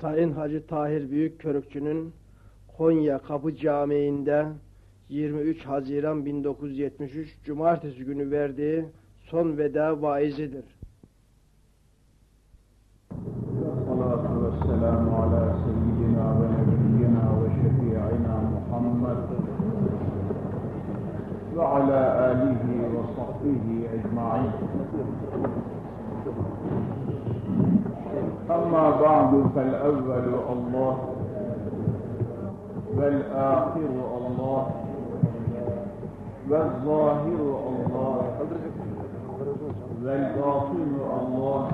Sayın Hacı Tahir Büyük Körükçü'nün Konya Kapı Camii'nde 23 Haziran 1973 Cumartesi günü verdiği son veda vaizidir. Salatu ve selamu ala seyyidina ve nebiyyina ve şefi'ina Muhammed ve ala alihi ve sahbihi ecma'in. أما بعد فالأول الله والآخر الله والظاهر الله والباطن الله.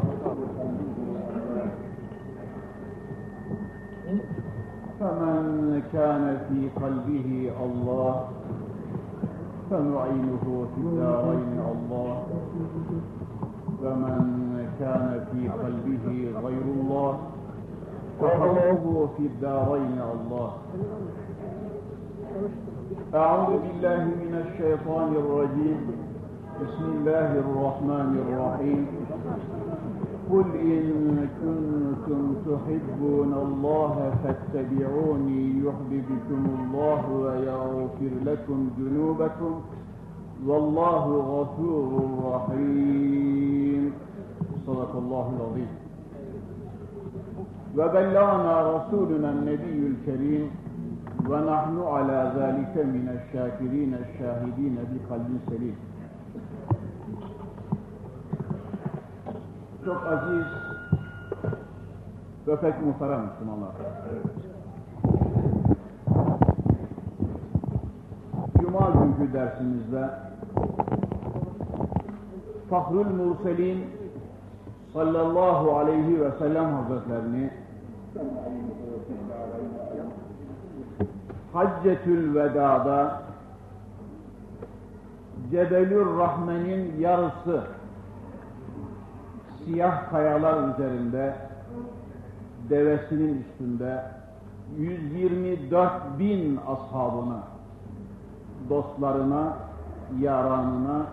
فمن كان في قلبه الله فنعينه في الدارين الله. ومن كان في قلبه غير الله فحظه في الدارين الله. أعوذ بالله من الشيطان الرجيم. بسم الله الرحمن الرحيم. قل إن كنتم تحبون الله فاتبعوني يحببكم الله ويغفر لكم ذنوبكم. والله غفور رحيم. صدق الله العظيم وبلغنا رسولنا النبي الكريم ونحن على ذلك من الشاكرين الشاهدين بقلب سليم çok aziz ve pek muhterem Müslümanlar. Cuma günkü dersimizde Fahrül Murselin sallallahu aleyhi ve sellem hazretlerini Haccetül Veda'da Cebelür Rahmen'in yarısı siyah kayalar üzerinde devesinin üstünde 124 bin ashabına, dostlarına, yaranına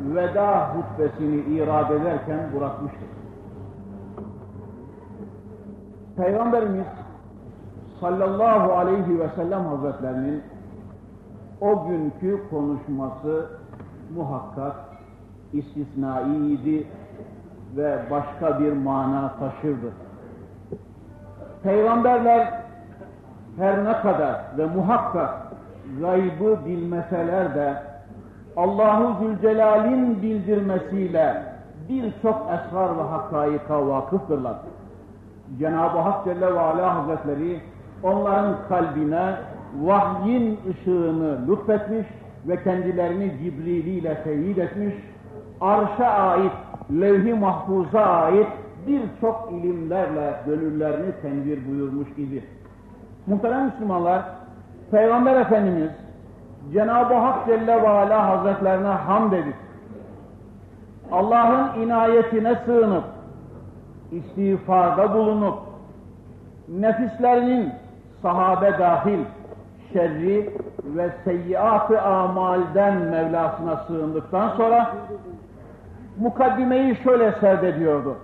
veda hutbesini irad ederken bırakmıştır. Peygamberimiz sallallahu aleyhi ve sellem hazretlerinin o günkü konuşması muhakkak istisnaiydi ve başka bir mana taşırdı. Peygamberler her ne kadar ve muhakkak gaybı bilmeseler de Allahu Zülcelal'in bildirmesiyle birçok esrar ve hakkaika vakıftırlar. Cenab-ı Hak Celle ve Ala Hazretleri onların kalbine vahyin ışığını lütfetmiş ve kendilerini Cibril ile etmiş, arşa ait levh-i mahfuza ait birçok ilimlerle gönüllerini tenvir buyurmuş idi. Muhterem Müslümanlar, Peygamber Efendimiz Cenab-ı Hak Celle ve Ala Hazretlerine hamd edip Allah'ın inayetine sığınıp istiğfarda bulunup nefislerinin sahabe dahil şerri ve seyyiat-ı amalden Mevlasına sığındıktan sonra mukaddimeyi şöyle serdediyordu.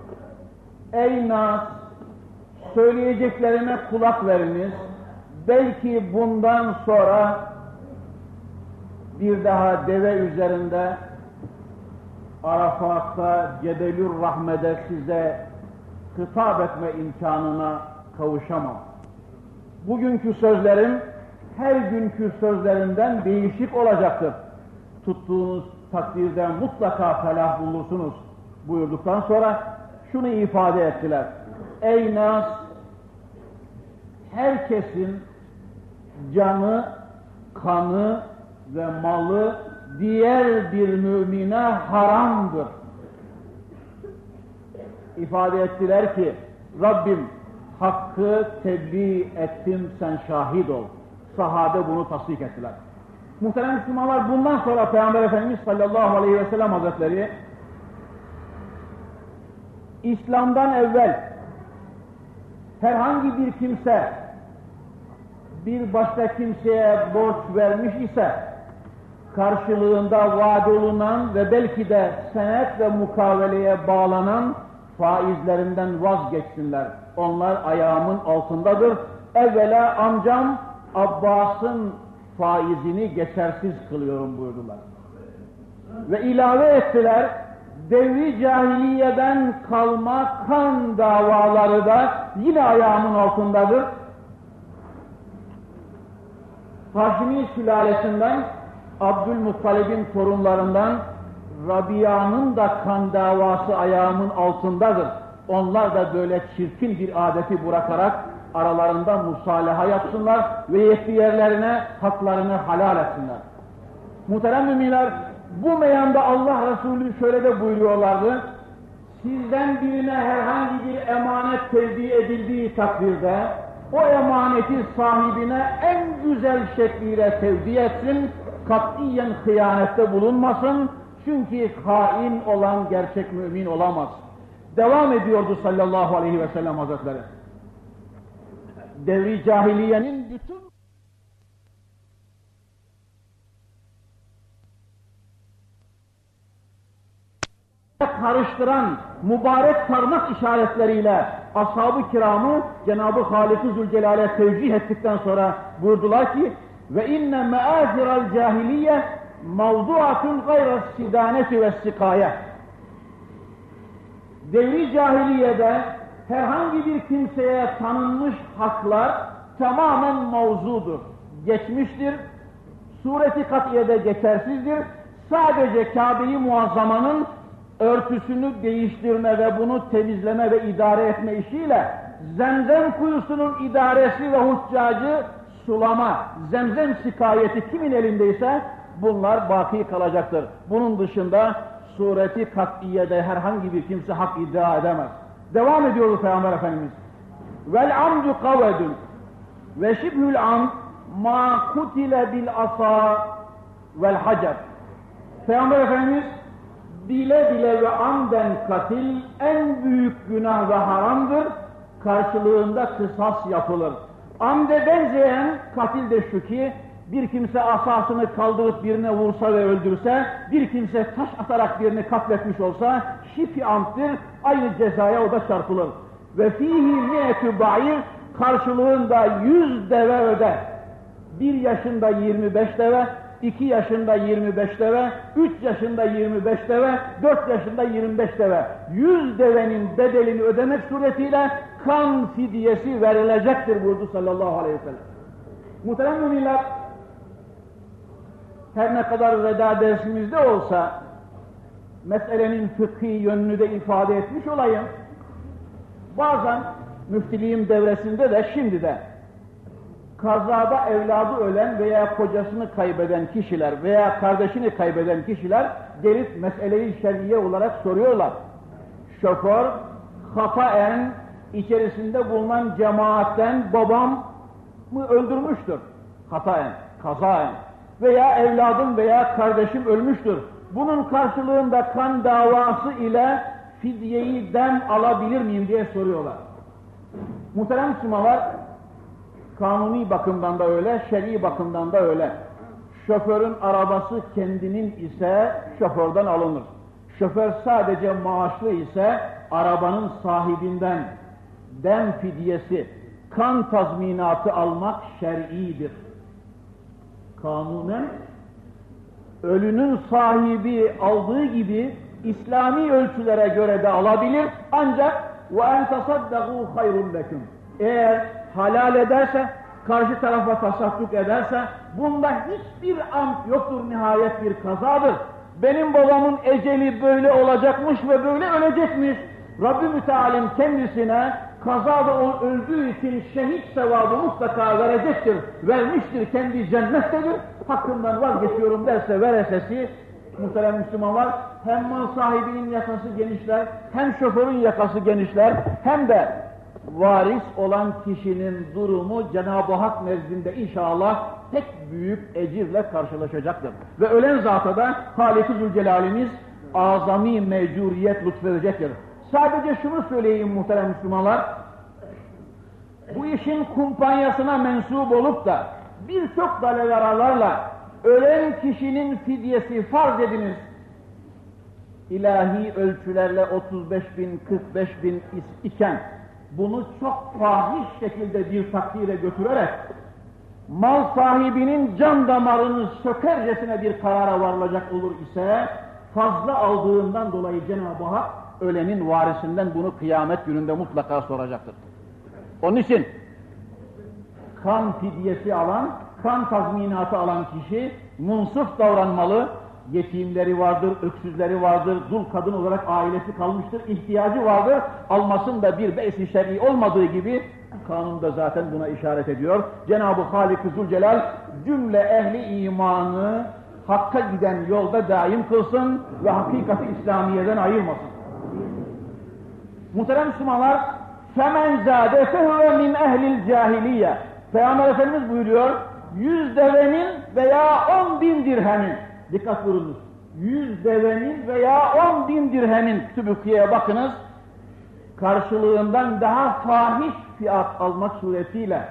Ey nas, söyleyeceklerime kulak veriniz. Belki bundan sonra bir daha deve üzerinde Arafat'ta Cebelür Rahme'de size hitap etme imkanına kavuşamam. Bugünkü sözlerim her günkü sözlerinden değişik olacaktır. Tuttuğunuz takdirde mutlaka felah bulursunuz buyurduktan sonra şunu ifade ettiler. Ey nas, herkesin canı, kanı ve malı diğer bir mümine haramdır. İfade ettiler ki Rabbim hakkı tebliğ ettim sen şahit ol. Sahabe bunu tasdik ettiler. Muhterem Müslümanlar bundan sonra Peygamber Efendimiz sallallahu aleyhi ve sellem hazretleri İslam'dan evvel herhangi bir kimse bir başka kimseye borç vermiş ise karşılığında vaat olunan ve belki de senet ve mukaveleye bağlanan faizlerinden vazgeçsinler. onlar ayağımın altındadır. Evvela amcam Abbas'ın faizini geçersiz kılıyorum buyurdular. Ve ilave ettiler, devri cahiliyeden kalma kan davaları da yine ayağımın altındadır. Haşimi sülalesinden, Abdülmuttalib'in torunlarından Rabia'nın da kan davası ayağımın altındadır. Onlar da böyle çirkin bir adeti bırakarak aralarında musalaha yapsınlar ve yetki yerlerine haklarını halal etsinler. Muhterem müminler, bu meyanda Allah Resulü şöyle de buyuruyorlardı. Sizden birine herhangi bir emanet tevdi edildiği takdirde o emaneti sahibine en güzel şekliyle tevdi etsin, katiyen hıyanette bulunmasın, çünkü hain olan gerçek mümin olamaz. Devam ediyordu sallallahu aleyhi ve sellem hazretleri. Devri cahiliyenin bütün karıştıran mübarek parmak işaretleriyle ashab-ı kiramı Cenab-ı Halik-i Zülcelal'e tevcih ettikten sonra buyurdular ki ve inne meaziral cahiliye mavduatun gayra sidaneti ve sikaye devri cahiliyede herhangi bir kimseye tanınmış haklar tamamen mavzudur, geçmiştir, sureti katiyede geçersizdir. Sadece Kabe-i Muazzama'nın örtüsünü değiştirme ve bunu temizleme ve idare etme işiyle zemzem kuyusunun idaresi ve huccacı sulama, zemzem şikayeti kimin elindeyse bunlar baki kalacaktır. Bunun dışında sureti kat'iyede herhangi bir kimse hak iddia edemez. Devam ediyordu Peygamber Efendimiz. Vel amdu kavedun ve şibhül am ma kutile bil asa vel hacer. Peygamber Efendimiz bile bile ve amden katil en büyük günah ve haramdır. Karşılığında kısas yapılır. Amde benzeyen katil de şu ki bir kimse asasını kaldırıp birine vursa ve öldürse, bir kimse taş atarak birini katletmiş olsa, şifi amttir, aynı cezaya o da çarpılır. Ve fihi mi'etü ba'ir, karşılığında yüz deve öder. Bir yaşında 25 deve, iki yaşında 25 deve, üç yaşında 25 deve, dört yaşında 25 deve. Yüz devenin bedelini ödemek suretiyle kan fidyesi verilecektir buyurdu sallallahu aleyhi ve sellem. Muhterem müminler, her ne kadar veda dersimizde olsa meselenin fıkhi yönünü de ifade etmiş olayım. Bazen müftiliğim devresinde de şimdi de kazada evladı ölen veya kocasını kaybeden kişiler veya kardeşini kaybeden kişiler gelip meseleyi şer'iye olarak soruyorlar. Şoför hataen içerisinde bulunan cemaatten babam mı öldürmüştür? Hataen, kazaen veya evladım veya kardeşim ölmüştür. Bunun karşılığında kan davası ile fidyeyi dem alabilir miyim diye soruyorlar. Muhterem Müslümanlar, kanuni bakımdan da öyle, şer'i bakımdan da öyle. Şoförün arabası kendinin ise şoförden alınır. Şoför sadece maaşlı ise arabanın sahibinden dem fidyesi, kan tazminatı almak şer'idir kanunen ölünün sahibi aldığı gibi İslami ölçülere göre de alabilir ancak en tasaddaqu hayrun lekum. Eğer halal ederse, karşı tarafa tasadduk ederse bunda hiçbir ant yoktur nihayet bir kazadır. Benim babamın eceli böyle olacakmış ve böyle ölecekmiş. Rabbi Mütealim kendisine kazada öldüğü için şehit sevabı mutlaka verecektir, vermiştir, kendi cennettedir, hakkından vazgeçiyorum derse veresesi, muhterem Müslümanlar, hem mal sahibinin yakası genişler, hem şoförün yakası genişler, hem de varis olan kişinin durumu Cenab-ı Hak nezdinde inşallah pek büyük ecirle karşılaşacaktır. Ve ölen zata da Halik-i Zülcelal'imiz azami mecuriyet lütfedecektir. Sadece şunu söyleyeyim muhterem Müslümanlar, bu işin kumpanyasına mensup olup da birçok daleveralarla ölen kişinin fidyesi farz ediniz, ilahi ölçülerle 35 bin, 45 bin iken bunu çok fahiş şekilde bir takdire götürerek mal sahibinin can damarını sökercesine bir karara varılacak olur ise fazla aldığından dolayı Cenab-ı Hak ölenin varisinden bunu kıyamet gününde mutlaka soracaktır. Onun için kan fidyesi alan, kan tazminatı alan kişi munsuf davranmalı, yetimleri vardır, öksüzleri vardır, dul kadın olarak ailesi kalmıştır, ihtiyacı vardır, almasın da bir beys-i şer'i olmadığı gibi kanunda zaten buna işaret ediyor. Cenab-ı Halik-i Zülcelal cümle ehli imanı hakka giden yolda daim kılsın ve hakikati İslamiye'den ayırmasın. Muhterem Müslümanlar, فَمَنْ زَادَ فَهُوَ مِنْ اَهْلِ الْجَاهِلِيَّ Peygamber Efendimiz buyuruyor, yüz devenin veya on bin dirhemin, dikkat buyurunuz, yüz devenin veya on bin dirhemin kütübükiyeye bakınız, karşılığından daha fahiş fiyat almak suretiyle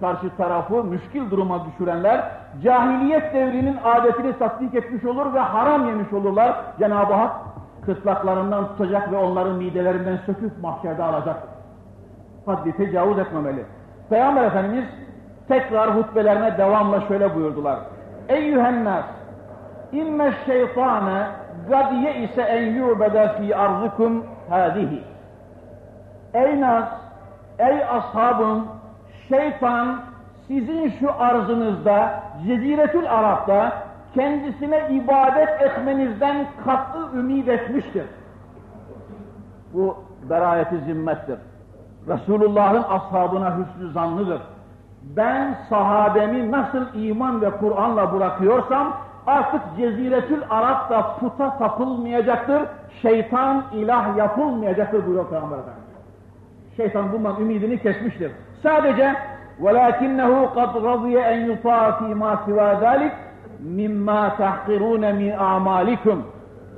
karşı tarafı müşkil duruma düşürenler cahiliyet devrinin adetini tasdik etmiş olur ve haram yemiş olurlar. Cenab-ı Hak kırtlaklarından tutacak ve onların midelerinden söküp mahşerde alacak. Haddi tecavüz etmemeli. Peygamber Efendimiz tekrar hutbelerine devamla şöyle buyurdular. Eyyühennâs İmme şeytane gad ye'ise en yu'bede fi arzikum hâzihi. Ey nas, ey ashabım, şeytan sizin şu arzınızda, Ceziretül Arap'ta kendisine ibadet etmenizden katı ümit etmiştir. Bu berayeti zimmettir. Resulullah'ın ashabına hüsnü zanlıdır. Ben sahabemi nasıl iman ve Kur'an'la bırakıyorsam artık Ceziretül Arap'ta puta tapılmayacaktır, şeytan ilah yapılmayacaktır buyuruyor Peygamber Efendimiz. Şeytan bundan ümidini kesmiştir. Sadece وَلَاكِنَّهُ قَدْ رَضِيَ اَنْ يُطَاعَ ف۪ي مَا سِوَى ذَلِكَ mimma tahkirûne min amalikum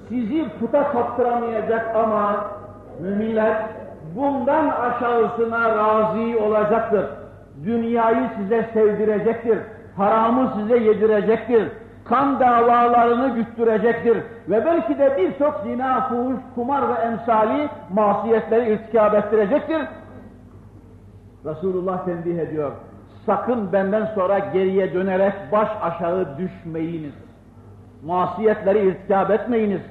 sizi puta kaptıramayacak ama müminler bundan aşağısına razı olacaktır. Dünyayı size sevdirecektir. Haramı size yedirecektir. Kan davalarını güttürecektir. Ve belki de birçok zina, fuhuş, kumar ve emsali masiyetleri irtikab ettirecektir. Resulullah tembih ediyor. Sakın benden sonra geriye dönerek baş aşağı düşmeyiniz. Masiyetleri irtikab etmeyiniz.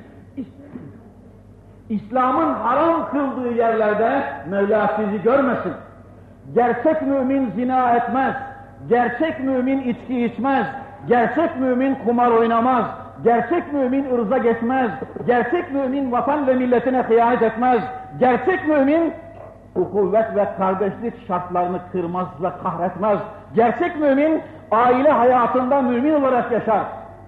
İslam'ın haram kıldığı yerlerde Mevla sizi görmesin. Gerçek mümin zina etmez. Gerçek mümin içki içmez. Gerçek mümin kumar oynamaz. Gerçek mümin ırza geçmez. Gerçek mümin vatan ve milletine hıyanet etmez. Gerçek mümin ukuvvet ve kardeşlik şartlarını kırmaz ve kahretmez. Gerçek mümin aile hayatında mümin olarak yaşar.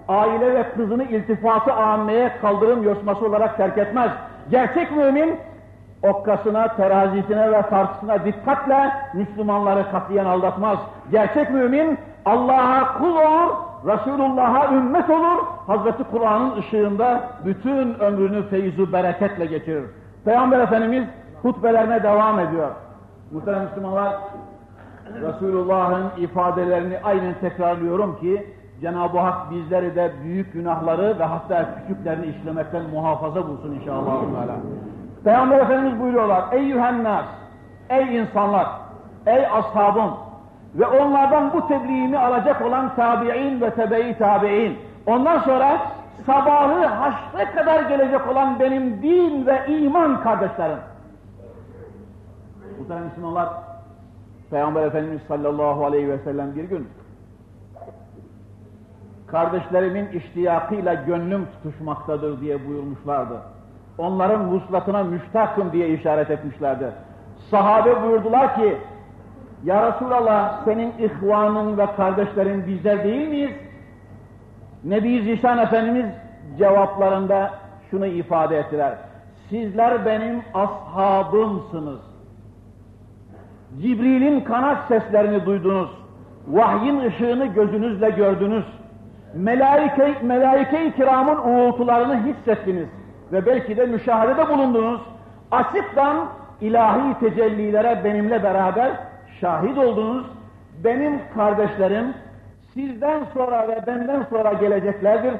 Aile ve kızını iltifatı ameye kaldırım yosması olarak terk etmez. Gerçek mümin okkasına, terazisine ve tartısına dikkatle Müslümanları katiyen aldatmaz. Gerçek mümin Allah'a kul olur, Resulullah'a ümmet olur, Hazreti Kur'an'ın ışığında bütün ömrünü feyzu bereketle geçirir. Peygamber Efendimiz hutbelerine devam ediyor. Muhterem Müslümanlar, Resulullah'ın ifadelerini aynen tekrarlıyorum ki Cenab-ı Hak bizleri de büyük günahları ve hatta küçüklerini işlemekten muhafaza bulsun inşallah. Peygamber Efendimiz buyuruyorlar, ey nas, ey insanlar, ey ashabım ve onlardan bu tebliğimi alacak olan tabi'in ve tebe-i tabi'in. Ondan sonra sabahı haşre kadar gelecek olan benim din ve iman kardeşlerim. Muhterem Müslümanlar, Peygamber Efendimiz sallallahu aleyhi ve sellem bir gün kardeşlerimin iştiyakıyla gönlüm tutuşmaktadır diye buyurmuşlardı. Onların vuslatına müştakım diye işaret etmişlerdi. Sahabe buyurdular ki, Ya Resulallah senin ihvanın ve kardeşlerin bizler değil miyiz? Nebi Zişan Efendimiz cevaplarında şunu ifade ettiler. Sizler benim ashabımsınız. Cibril'in kanat seslerini duydunuz. Vahyin ışığını gözünüzle gördünüz. Melaike, melaike-i kiramın uğultularını hissettiniz. Ve belki de müşahedede bulundunuz. Açıktan ilahi tecellilere benimle beraber şahit oldunuz. Benim kardeşlerim sizden sonra ve benden sonra geleceklerdir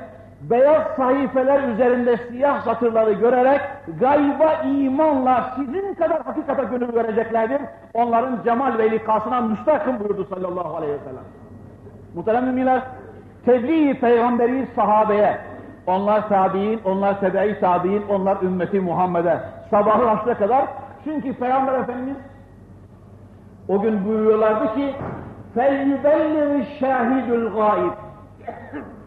beyaz sahifeler üzerinde siyah satırları görerek gayba imanla sizin kadar hakikate gönül vereceklerdir. Onların cemal ve likasına müstakım buyurdu sallallahu aleyhi ve sellem. Muhterem müminler, tebliğ peygamberi sahabeye, onlar tabi'in, onlar tebe-i tabi'in, onlar ümmeti Muhammed'e. Sabahı haşra kadar. Çünkü Peygamber Efendimiz o gün buyuruyorlardı ki فَلْيُبَلِّغِ الشَّاهِدُ الْغَائِبِ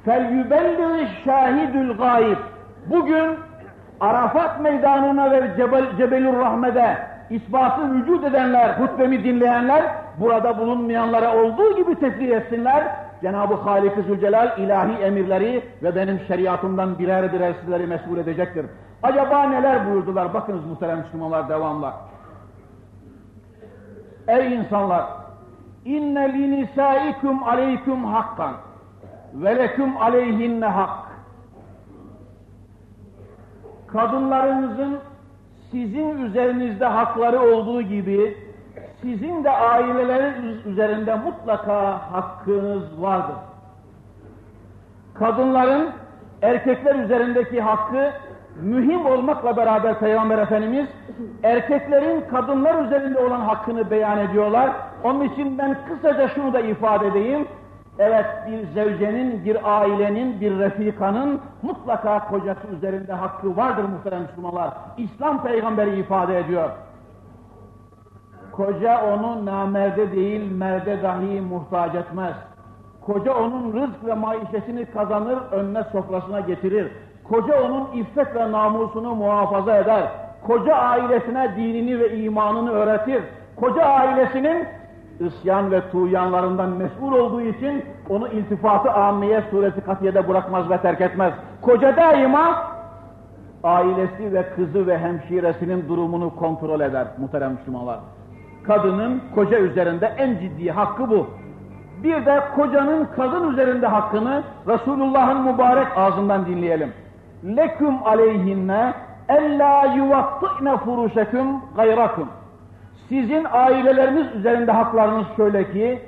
فَلْيُبَلِّغِ الشَّاهِدُ الْغَائِبِ Bugün Arafat meydanına ve Cebel, Cebelur Rahme'de ispatı vücut edenler, hutbemi dinleyenler, burada bulunmayanlara olduğu gibi tebliğ etsinler. Cenab-ı Halik-i Zülcelal ilahi emirleri ve benim şeriatımdan birer birer sizleri mesul edecektir. Acaba neler buyurdular? Bakınız muhterem Müslümanlar devamla. Ey insanlar! İnne li nisaikum aleyküm hakkan ve leküm aleyhinne hak. Kadınlarınızın sizin üzerinizde hakları olduğu gibi sizin de aileleriniz üzerinde mutlaka hakkınız vardır. Kadınların erkekler üzerindeki hakkı mühim olmakla beraber Peygamber Efendimiz erkeklerin kadınlar üzerinde olan hakkını beyan ediyorlar. Onun için ben kısaca şunu da ifade edeyim. Evet bir zevcenin, bir ailenin, bir refikanın mutlaka kocası üzerinde hakkı vardır muhterem Müslümanlar. İslam peygamberi ifade ediyor. Koca onu namerde değil merde dahi muhtaç etmez. Koca onun rızk ve maişesini kazanır, önüne sofrasına getirir. Koca onun iffet ve namusunu muhafaza eder. Koca ailesine dinini ve imanını öğretir. Koca ailesinin isyan ve tuğyanlarından mesul olduğu için onu iltifatı âmiye sureti katiyede bırakmaz ve terk etmez. Koca daima ailesi ve kızı ve hemşiresinin durumunu kontrol eder muhterem Müslümanlar. Kadının koca üzerinde en ciddi hakkı bu. Bir de kocanın kadın üzerinde hakkını Resulullah'ın mübarek ağzından dinleyelim. Leküm aleyhinne ella yuvattı'ne furuşeküm gayrakum. Sizin aileleriniz üzerinde haklarınız şöyle ki,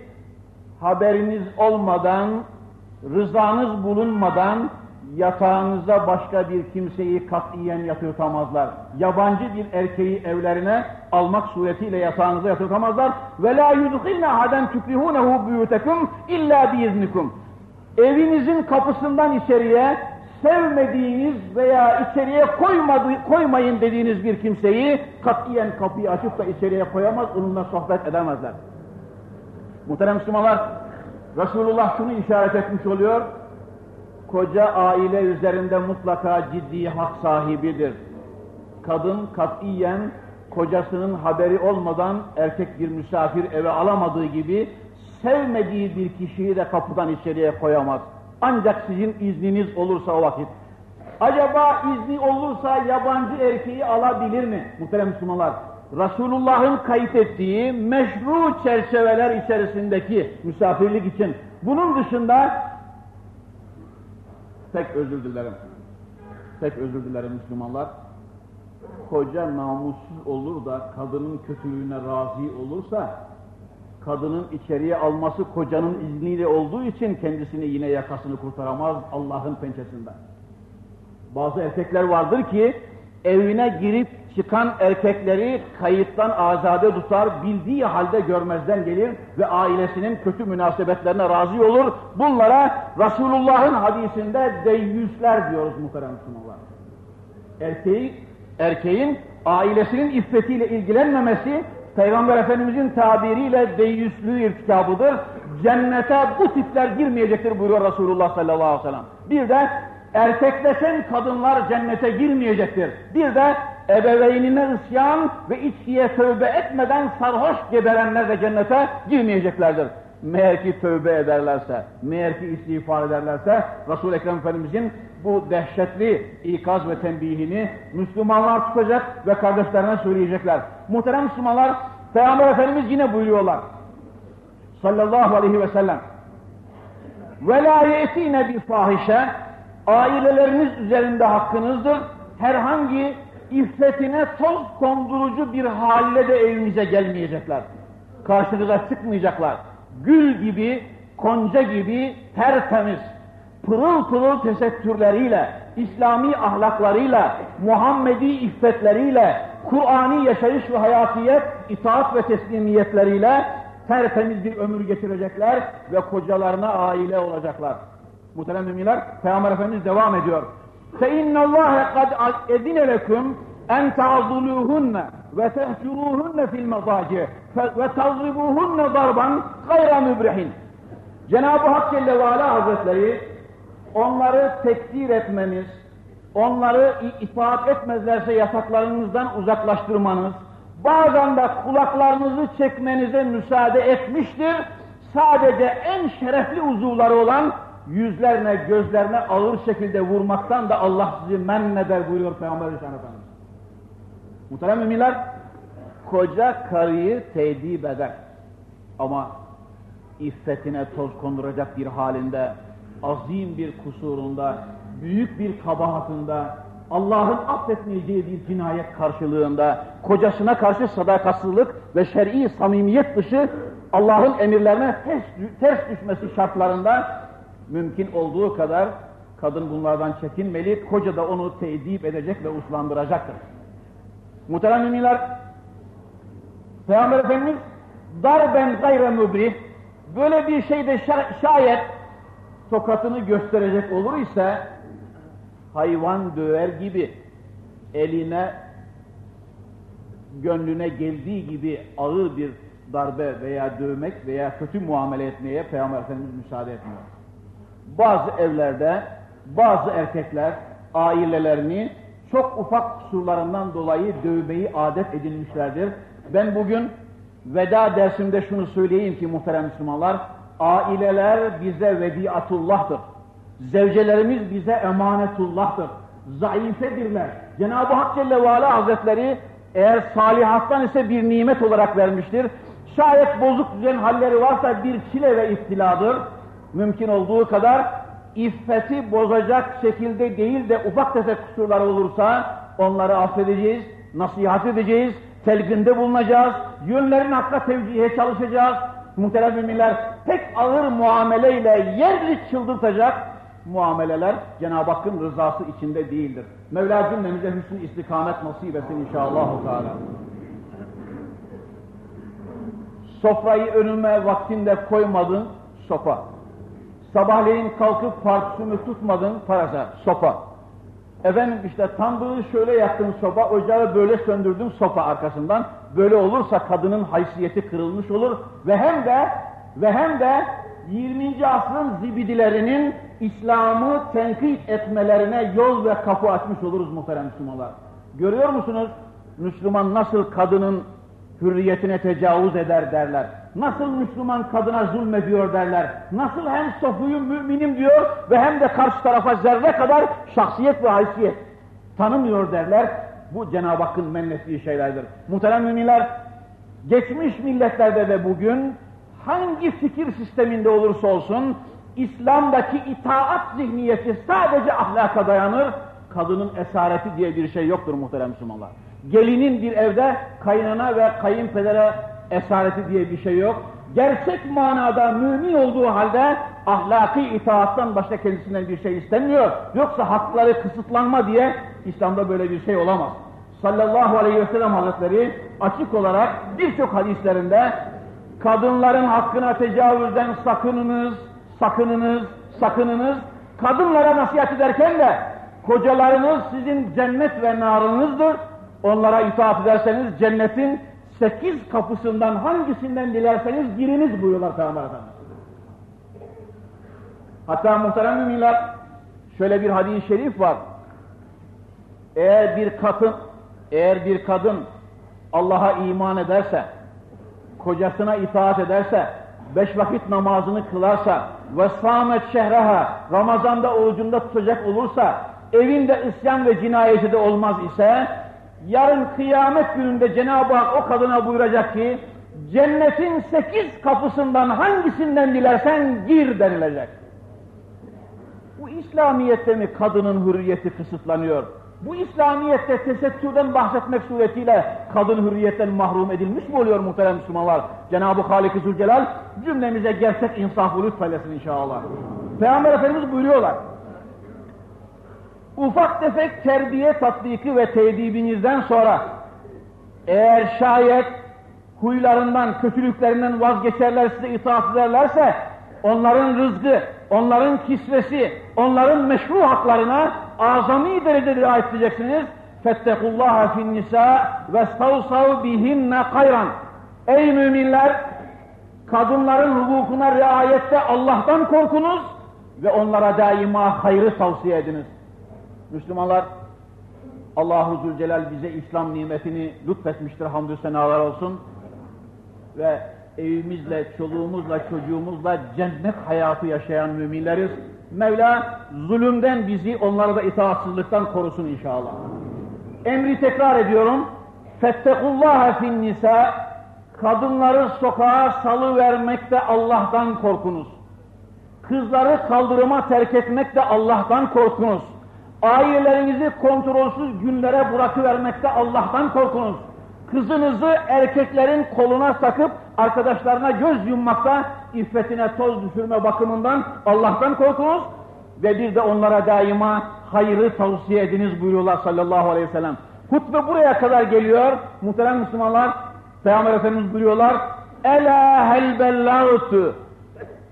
haberiniz olmadan, rızanız bulunmadan yatağınıza başka bir kimseyi katiyen yatırtamazlar. Yabancı bir erkeği evlerine almak suretiyle yatağınıza yatırtamazlar. Ve la yudkhilne haden tukrihunehu buyutekum illa biiznikum. Evinizin kapısından içeriye sevmediğiniz veya içeriye koymadı, koymayın dediğiniz bir kimseyi katiyen kapıyı açıp da içeriye koyamaz, onunla sohbet edemezler. Muhterem Müslümanlar, Resulullah şunu işaret etmiş oluyor, koca aile üzerinde mutlaka ciddi hak sahibidir. Kadın katiyen kocasının haberi olmadan erkek bir misafir eve alamadığı gibi sevmediği bir kişiyi de kapıdan içeriye koyamaz. Ancak sizin izniniz olursa o vakit. Acaba izni olursa yabancı erkeği alabilir mi muhterem Müslümanlar? Resulullah'ın kayıt ettiği meşru çerçeveler içerisindeki misafirlik için. Bunun dışında pek özür dilerim. Pek özür dilerim Müslümanlar. Koca namussuz olur da kadının kötülüğüne razı olursa kadının içeriye alması kocanın izniyle olduğu için kendisini yine yakasını kurtaramaz Allah'ın pençesinden. Bazı erkekler vardır ki evine girip çıkan erkekleri kayıttan azade tutar, bildiği halde görmezden gelir ve ailesinin kötü münasebetlerine razı olur. Bunlara Resulullah'ın hadisinde deyyüsler diyoruz muhterem Müslümanlar. Erkeği, erkeğin ailesinin iffetiyle ilgilenmemesi Peygamber Efendimizin tabiriyle deyyüslüğü irtikabıdır. Cennete bu tipler girmeyecektir buyuruyor Resulullah sallallahu aleyhi ve sellem. Bir de erkekleşen kadınlar cennete girmeyecektir. Bir de ebeveynine isyan ve içkiye tövbe etmeden sarhoş geberenler de cennete girmeyeceklerdir. Meğer ki tövbe ederlerse, meğer ki istiğfar ederlerse Resul-i Ekrem Efendimizin bu dehşetli ikaz ve tembihini Müslümanlar tutacak ve kardeşlerine söyleyecekler. Muhterem Müslümanlar Peygamber Efendimiz yine buyuruyorlar. Sallallahu aleyhi ve sellem. Velayetine bir fahişe aileleriniz üzerinde hakkınızdır. Herhangi iffetine toz kondurucu bir halde de evinize gelmeyecekler. Karşınıza çıkmayacaklar Gül gibi, konca gibi tertemiz, pırıl pırıl tesettürleriyle, İslami ahlaklarıyla, Muhammedi iffetleriyle, Kur'ani yaşayış ve hayatiyet, itaat ve teslimiyetleriyle tertemiz bir ömür geçirecekler ve kocalarına aile olacaklar. Muhterem müminler, Peygamber Efendimiz devam ediyor. فَاِنَّ اللّٰهَ قَدْ اَذِنَ لَكُمْ en ta'zuluhunne ve tehcuruhunne fil mezaci ve tazribuhunne darban gayra mübrehin. Cenab-ı Hak Celle ve Ala Hazretleri onları tekdir etmeniz, onları itaat etmezlerse yasaklarınızdan uzaklaştırmanız, bazen de kulaklarınızı çekmenize müsaade etmiştir. Sadece en şerefli uzuvları olan yüzlerine, gözlerine ağır şekilde vurmaktan da Allah sizi menneder buyuruyor Peygamber Efendimiz. Muhterem müminler, koca karıyı tedip eder. Ama iffetine toz konduracak bir halinde, azim bir kusurunda, büyük bir kabahatında, Allah'ın affetmeyeceği bir cinayet karşılığında, kocasına karşı sadakatsızlık ve şer'i samimiyet dışı Allah'ın emirlerine ters, ters düşmesi şartlarında mümkün olduğu kadar kadın bunlardan çekinmeli, koca da onu tedip edecek ve uslandıracaktır. Muhterem müminler, Peygamber Efendimiz darben gayre mübrih, böyle bir şeyde şayet tokatını gösterecek olur ise hayvan döver gibi eline gönlüne geldiği gibi ağır bir darbe veya dövmek veya kötü muamele etmeye Peygamber Efendimiz müsaade etmiyor. Bazı evlerde bazı erkekler ailelerini çok ufak kusurlarından dolayı dövmeyi adet edinmişlerdir. Ben bugün veda dersimde şunu söyleyeyim ki muhterem Müslümanlar, aileler bize vediatullah'tır. Zevcelerimiz bize emanetullah'tır. Zayıfedirler. Cenab-ı Hak Celle ve Hazretleri eğer salihattan ise bir nimet olarak vermiştir. Şayet bozuk düzen halleri varsa bir çile ve iftiladır. Mümkün olduğu kadar iffeti bozacak şekilde değil de ufak tefek kusurlar olursa onları affedeceğiz, nasihat edeceğiz, telginde bulunacağız, yönlerin hakka tevcihe çalışacağız. Muhterem müminler pek ağır muameleyle yerli çıldırtacak muameleler Cenab-ı Hakk'ın rızası içinde değildir. Mevla cümlemize hüsnü istikamet nasip etsin inşallah. Sofrayı önüme vaktinde koymadın, sopa. Sabahleyin kalkıp partisini tutmadın, parasa, sopa. Efendim işte tandığı şöyle yaktın sopa, ocağı böyle söndürdün sopa arkasından. Böyle olursa kadının haysiyeti kırılmış olur ve hem de ve hem de 20. asrın zibidilerinin İslam'ı tenkit etmelerine yol ve kapı açmış oluruz muhterem Müslümanlar. Görüyor musunuz? Müslüman nasıl kadının hürriyetine tecavüz eder derler. Nasıl Müslüman kadına zulmediyor derler. Nasıl hem sofuyum müminim diyor ve hem de karşı tarafa zerre kadar şahsiyet ve haysiyet tanımıyor derler. Bu Cenab-ı Hakk'ın mennettiği şeylerdir. Muhterem müminler, geçmiş milletlerde ve bugün hangi fikir sisteminde olursa olsun İslam'daki itaat zihniyeti sadece ahlaka dayanır. Kadının esareti diye bir şey yoktur muhterem Müslümanlar. Gelinin bir evde kaynana ve kayınpedere esareti diye bir şey yok. Gerçek manada mümin olduğu halde ahlaki itaattan başka kendisinden bir şey istemiyor. Yoksa hakları kısıtlanma diye İslam'da böyle bir şey olamaz. Sallallahu aleyhi ve sellem Hazretleri açık olarak birçok hadislerinde kadınların hakkına tecavüzden sakınınız, sakınınız, sakınınız. Kadınlara nasihat ederken de kocalarınız sizin cennet ve narınızdır. Onlara itaat ederseniz cennetin sekiz kapısından hangisinden dilerseniz giriniz buyuruyorlar Peygamber Efendimiz. Hatta muhterem müminler şöyle bir hadis-i şerif var. Eğer bir kadın eğer bir kadın Allah'a iman ederse, kocasına itaat ederse, beş vakit namazını kılarsa ve sâmet şehreha Ramazan'da orucunda tutacak olursa, evinde isyan ve cinayeti de olmaz ise, yarın kıyamet gününde Cenab-ı Hak o kadına buyuracak ki, cennetin sekiz kapısından hangisinden dilersen gir denilecek. Bu İslamiyet'te mi kadının hürriyeti kısıtlanıyor? Bu İslamiyet'te tesettürden bahsetmek suretiyle kadın hürriyetten mahrum edilmiş mi oluyor muhterem Müslümanlar? Cenab-ı Halik-i Zülcelal cümlemize gerçek insafı lütfeylesin inşallah. Peygamber Efendimiz buyuruyorlar Ufak tefek terbiye tatbiki ve tedibinizden sonra eğer şayet huylarından, kötülüklerinden vazgeçerler, size itaat ederlerse onların rızkı, onların kisvesi, onların meşru haklarına azami derecede riayet edeceksiniz. فَاتَّقُوا فِي النِّسَاءِ وَاسْتَوْصَوْ بِهِنَّ خَيْرًا Ey müminler! Kadınların hukukuna riayette Allah'tan korkunuz ve onlara daima hayrı tavsiye ediniz. Müslümanlar, Allahu Zülcelal bize İslam nimetini lütfetmiştir, hamdü senalar olsun. Ve evimizle, çoluğumuzla, çocuğumuzla cennet hayatı yaşayan müminleriz. Mevla zulümden bizi, onları da itaatsızlıktan korusun inşallah. Emri tekrar ediyorum. Fettekullaha fin nisa kadınları sokağa salı vermekte Allah'tan korkunuz. Kızları kaldırıma terk etmekte Allah'tan korkunuz. Ailelerinizi kontrolsüz günlere bırakıvermekte Allah'tan korkunuz. Kızınızı erkeklerin koluna takıp arkadaşlarına göz yummakta, iffetine toz düşürme bakımından Allah'tan korkunuz ve bir de onlara daima hayrı tavsiye ediniz buyuruyorlar sallallahu aleyhi ve sellem. Hutbe buraya kadar geliyor. Muhterem Müslümanlar, Peygamber Efendimiz buyuruyorlar. Ela hel bellağtu.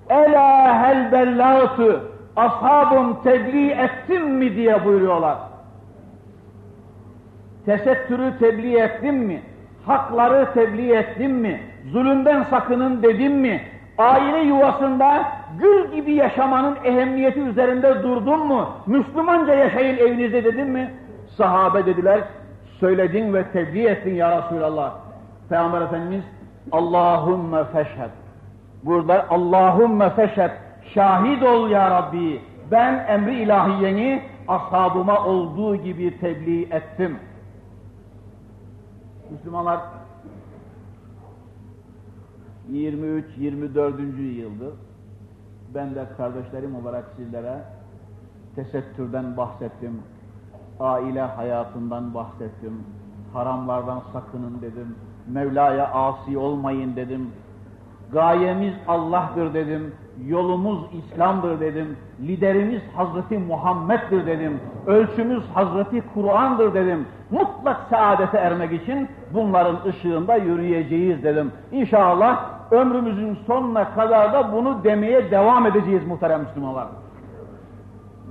Ela hel bellağtu. Ashabım tebliğ ettim mi diye buyuruyorlar. Tesettürü tebliğ ettim mi? Hakları tebliğ ettim mi? Zulümden sakının dedim mi? Aile yuvasında gül gibi yaşamanın ehemmiyeti üzerinde durdun mu? Müslümanca yaşayın evinizde dedim mi? Sahabe dediler, söyledin ve tebliğ ettin ya Resulallah. Peygamber Efendimiz Allahümme feşhed. Burada Allahümme feşhed. Şahit ol ya Rabbi. Ben emri ilahiyeni ashabıma olduğu gibi tebliğ ettim. Müslümanlar 23-24. yıldır ben de kardeşlerim olarak sizlere tesettürden bahsettim, aile hayatından bahsettim, haramlardan sakının dedim, Mevla'ya asi olmayın dedim, gayemiz Allah'tır dedim, yolumuz İslam'dır dedim, liderimiz Hazreti Muhammed'dir dedim, ölçümüz Hazreti Kur'an'dır dedim, mutlak saadete ermek için bunların ışığında yürüyeceğiz dedim. İnşallah ömrümüzün sonuna kadar da bunu demeye devam edeceğiz muhterem Müslümanlar.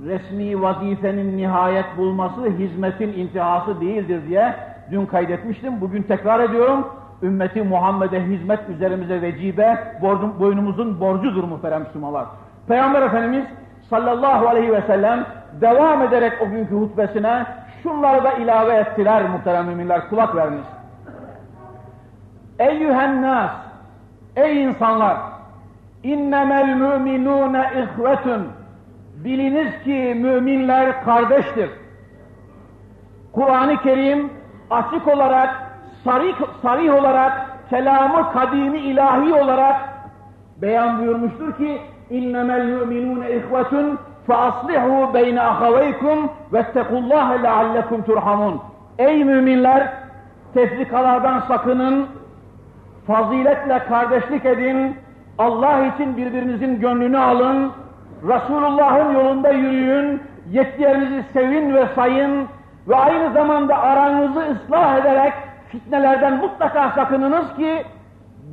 Resmi vazifenin nihayet bulması hizmetin intihası değildir diye dün kaydetmiştim, bugün tekrar ediyorum. Ümmeti Muhammed'e hizmet üzerimize vecibe, boynumuzun borcudur muhterem Müslümanlar. Peygamber Efendimiz sallallahu aleyhi ve sellem devam ederek o günkü hutbesine şunları da ilave ettiler muhterem müminler, kulak veriniz. Eyyühen nas, ey insanlar, innemel müminune ihvetun, biliniz ki müminler kardeştir. Kur'an-ı Kerim açık olarak, sarih, sarih olarak, kelamı kadimi ilahi olarak beyan buyurmuştur ki innemel müminune ihvetun فَأَصْلِحُوا بَيْنَ أَخَوَيْكُمْ وَاتَّقُوا اللّٰهَ لَعَلَّكُمْ تُرْحَمُونَ Ey müminler! Tefrikalardan sakının, faziletle kardeşlik edin, Allah için birbirinizin gönlünü alın, Resulullah'ın yolunda yürüyün, yetkilerinizi sevin ve sayın ve aynı zamanda aranızı ıslah ederek fitnelerden mutlaka sakınınız ki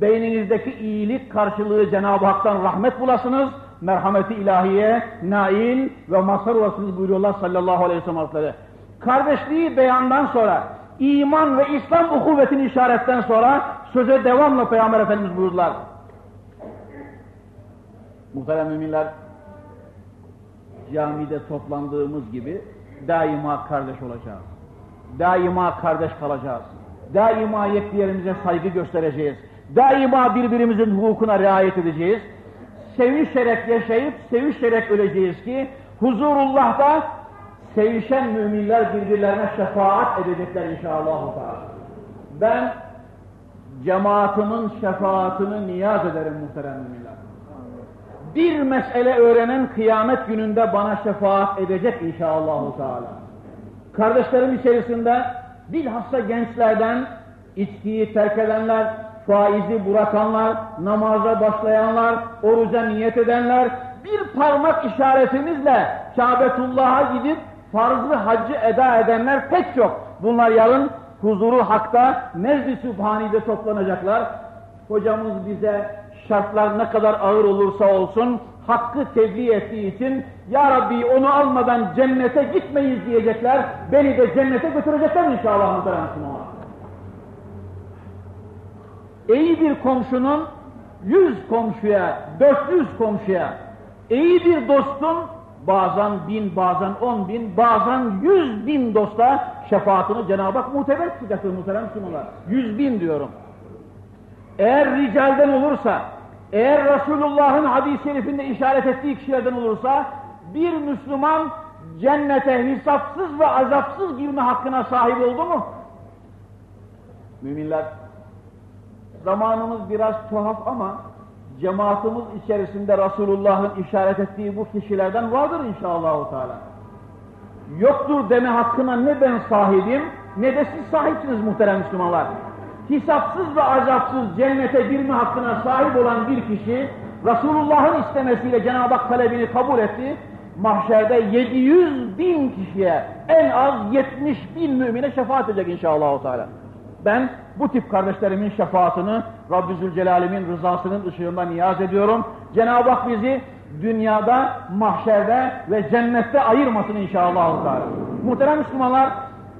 beyninizdeki iyilik karşılığı Cenab-ı Hak'tan rahmet bulasınız, merhameti ilahiye nail ve mazhar olasınız buyuruyorlar sallallahu aleyhi ve sellem Hazretleri. Kardeşliği beyandan sonra, iman ve İslam ukuvvetini işaretten sonra söze devamla Peygamber Efendimiz buyurdular. Muhterem müminler, camide toplandığımız gibi daima kardeş olacağız. Daima kardeş kalacağız. Daima yetkilerimize saygı göstereceğiz. Daima birbirimizin hukukuna riayet edeceğiz sevişerek yaşayıp sevişerek öleceğiz ki huzurullah'ta sevişen müminler birbirlerine şefaat edecekler inşallah. Ben cemaatimin şefaatini niyaz ederim muhterem müminler. Bir mesele öğrenen kıyamet gününde bana şefaat edecek inşallah. Kardeşlerim içerisinde bilhassa gençlerden içkiyi terk edenler, faizi bırakanlar, namaza başlayanlar, oruca niyet edenler, bir parmak işaretimizle Kabetullah'a gidip farzlı haccı eda edenler pek çok. Bunlar yarın huzuru hakta nezd-i sübhanide toplanacaklar. Hocamız bize şartlar ne kadar ağır olursa olsun hakkı tebliğ ettiği için Ya Rabbi onu almadan cennete gitmeyiz diyecekler. Beni de cennete götürecekler inşallah muhterem Müslümanlar. İyi bir komşunun yüz komşuya, dört yüz komşuya, iyi bir dostun bazen bin, bazen on bin, bazen yüz bin dosta şefaatini Cenab-ı Hak muteber tutacaktır muhterem Müslümanlar. Yüz bin diyorum. Eğer ricalden olursa, eğer Resulullah'ın hadis-i şerifinde işaret ettiği kişilerden olursa, bir Müslüman cennete hesapsız ve azapsız girme hakkına sahip oldu mu? Müminler, zamanımız biraz tuhaf ama cemaatimiz içerisinde Resulullah'ın işaret ettiği bu kişilerden vardır inşallah. Teala. Yoktur deme hakkına ne ben sahibim ne de siz sahipsiniz muhterem Müslümanlar. Hesapsız ve azapsız cennete girme hakkına sahip olan bir kişi Resulullah'ın istemesiyle Cenab-ı Hak talebini kabul etti. Mahşerde 700 bin kişiye en az 70 bin mümine şefaat edecek inşallah. Teala. Ben bu tip kardeşlerimin şefaatini Rabbi Zülcelal'imin rızasının ışığında niyaz ediyorum. Cenab-ı Hak bizi dünyada, mahşerde ve cennette ayırmasın inşallah. Muhterem Müslümanlar,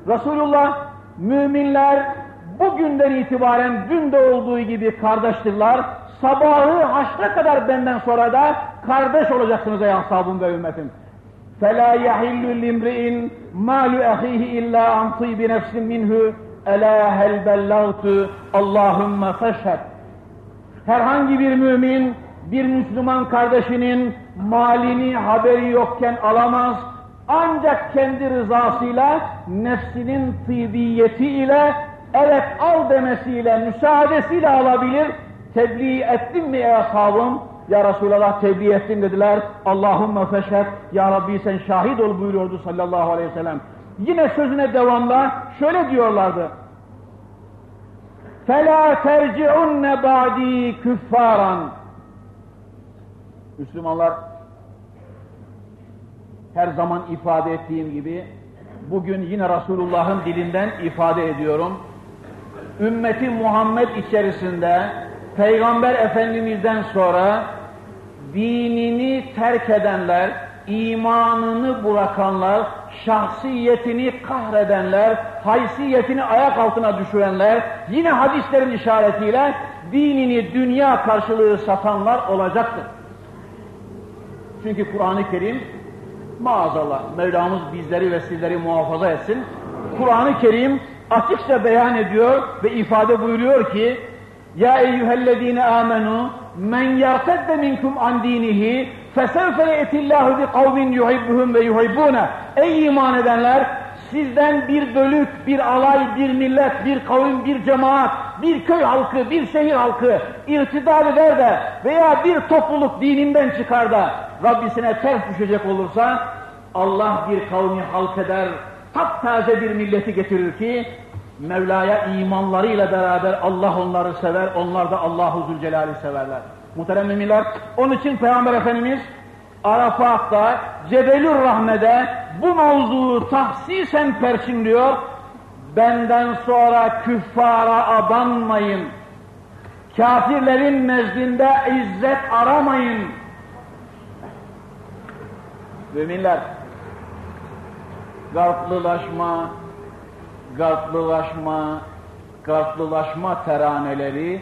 Resulullah, müminler bugünden itibaren dün de olduğu gibi kardeştirler. Sabahı haşra kadar benden sonra da kardeş olacaksınız ey ashabım ve ümmetim. فَلَا يَحِلُّ لِمْرِئٍ مَالُ اَخِيهِ اِلَّا عَنْ طِيبِ نَفْسٍ مِنْهُ Ela hel bellagtu Allahümme feşhed. Herhangi bir mümin bir Müslüman kardeşinin malini haberi yokken alamaz. Ancak kendi rızasıyla, nefsinin tıbiyeti ile, evet al demesiyle, müsaadesiyle alabilir. Tebliğ ettin mi ey ashabım? Ya Resulallah tebliğ ettim dediler. Allahümme feşhed. Ya Rabbi sen şahit ol buyuruyordu sallallahu aleyhi ve sellem. Yine sözüne devamla şöyle diyorlardı. فَلَا تَرْجِعُنَّ بَعْد۪ي كُفَّارًا Müslümanlar her zaman ifade ettiğim gibi bugün yine Resulullah'ın dilinden ifade ediyorum. Ümmeti Muhammed içerisinde Peygamber Efendimiz'den sonra dinini terk edenler, imanını bırakanlar, şahsiyetini kahredenler, haysiyetini ayak altına düşürenler, yine hadislerin işaretiyle dinini dünya karşılığı satanlar olacaktır. Çünkü Kur'an-ı Kerim maazallah Mevlamız bizleri ve sizleri muhafaza etsin. Kur'an-ı Kerim açıkça beyan ediyor ve ifade buyuruyor ki ya eyyühellezine amenu men yertedde minkum an dinihi fesevfe yetillahu bi kavmin yuhibbuhum ve yuhibbuna. Ey iman edenler sizden bir bölük, bir alay, bir millet, bir kavim, bir cemaat, bir köy halkı, bir şehir halkı irtidal eder de veya bir topluluk dininden çıkar da Rabbisine ters düşecek olursa Allah bir kavmi halk eder, taptaze bir milleti getirir ki Mevla'ya imanlarıyla beraber Allah onları sever, onlar da Allahu Zülcelal'i severler. Muhterem müminler, onun için Peygamber Efendimiz Arafat'ta, Cebelür Rahme'de bu mevzuu tahsisen perçinliyor. Benden sonra küffara abanmayın. Kafirlerin nezdinde izzet aramayın. Müminler, garplılaşma, garplılaşma, garplılaşma teraneleri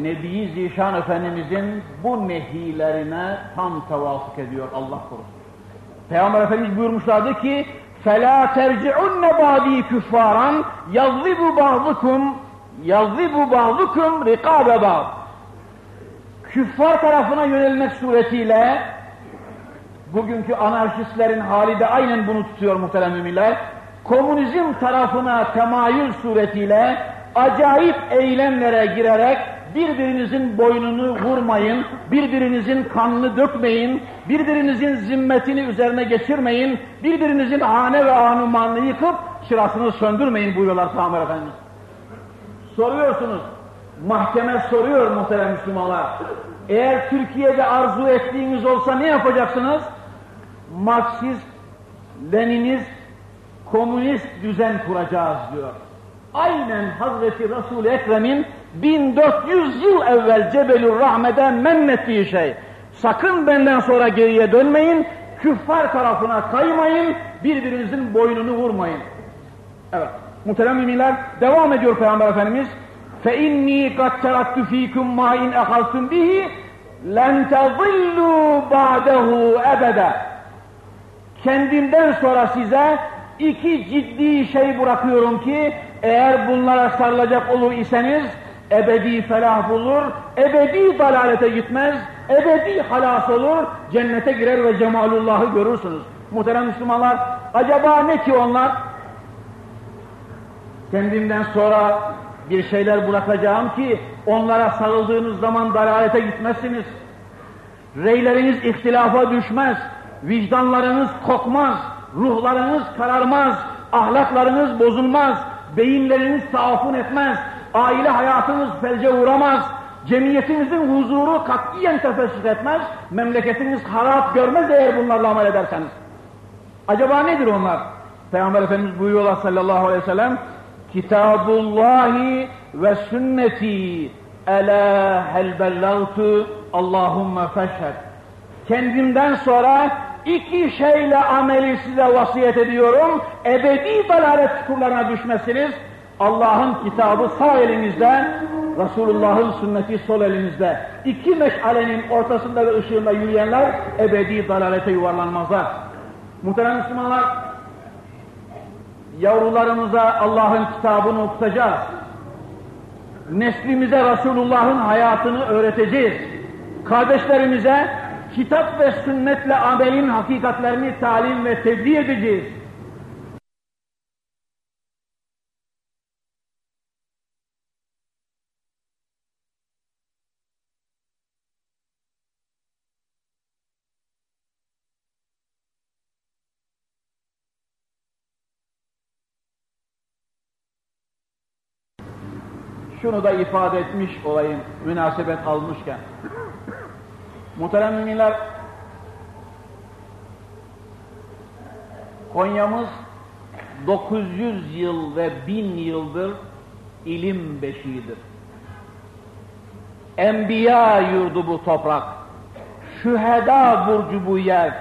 Nebi Zişan Efendimizin bu nehilerine tam tevafuk ediyor Allah korusun. Peygamber Efendimiz buyurmuşlardı ki فَلَا تَرْجِعُنَّ بَعْد۪ي كُفَّارًا يَظْلِبُ بَعْضُكُمْ يَظْلِبُ بَعْضُكُمْ رِقَابَ بَعْض Küffar tarafına yönelmek suretiyle bugünkü anarşistlerin hali de aynen bunu tutuyor muhterem müminler. Komünizm tarafına temayül suretiyle acayip eylemlere girerek birbirinizin boynunu vurmayın, birbirinizin kanını dökmeyin, birbirinizin zimmetini üzerine geçirmeyin, birbirinizin hane ve anumanını yıkıp çırasını söndürmeyin buyuruyorlar Peygamber Efendimiz. Soruyorsunuz, mahkeme soruyor muhterem Müslümanlar. Eğer Türkiye'de arzu ettiğiniz olsa ne yapacaksınız? Marksist, Leninist, komünist düzen kuracağız diyor. Aynen Hazreti Resul-i Ekrem'in 1400 yıl evvel Cebelur Rahme'de mennettiği şey. Sakın benden sonra geriye dönmeyin, küffar tarafına kaymayın, birbirinizin boynunu vurmayın. Evet, muhterem müminler, devam ediyor Peygamber Efendimiz. فَاِنِّي قَدْ تَرَكْتُ ف۪يكُمْ مَا اِنْ اَخَلْتُمْ بِهِ لَنْ تَظِلُّوا بَعْدَهُ اَبَدًا Kendimden sonra size iki ciddi şey bırakıyorum ki eğer bunlara sarılacak olur iseniz ebedi felah bulur, ebedi dalalete gitmez, ebedi halas olur, cennete girer ve cemalullahı görürsünüz. Muhterem Müslümanlar, acaba ne ki onlar? Kendimden sonra bir şeyler bırakacağım ki onlara sarıldığınız zaman dalalete gitmezsiniz. Reyleriniz ihtilafa düşmez, vicdanlarınız kokmaz, ruhlarınız kararmaz, ahlaklarınız bozulmaz, beyinleriniz taafun etmez, aile hayatınız felce uğramaz, cemiyetinizin huzuru katiyen tefessüs etmez, memleketiniz harap görmez eğer bunlarla amel ederseniz. Acaba nedir onlar? Peygamber Efendimiz buyuruyorlar sallallahu aleyhi ve sellem, Kitabullahi ve sünneti Ela hel bellagtu Allahümme feşhed. Kendimden sonra iki şeyle ameli size vasiyet ediyorum. Ebedi dalalet çukurlarına düşmezsiniz. Allah'ın kitabı sağ elinizde, Resulullah'ın sünneti sol elinizde. İki meşalenin ortasında ve ışığında yürüyenler ebedi dalalete yuvarlanmazlar. Muhterem Müslümanlar, yavrularımıza Allah'ın kitabını okutacağız. Neslimize Resulullah'ın hayatını öğreteceğiz. Kardeşlerimize kitap ve sünnetle amelin hakikatlerini talim ve tebliğ edeceğiz. Şunu da ifade etmiş olayım münasebet almışken. Muhterem müminler, Konya'mız 900 yıl ve 1000 yıldır ilim beşiğidir. Enbiya yurdu bu toprak, şüheda burcu bu yer,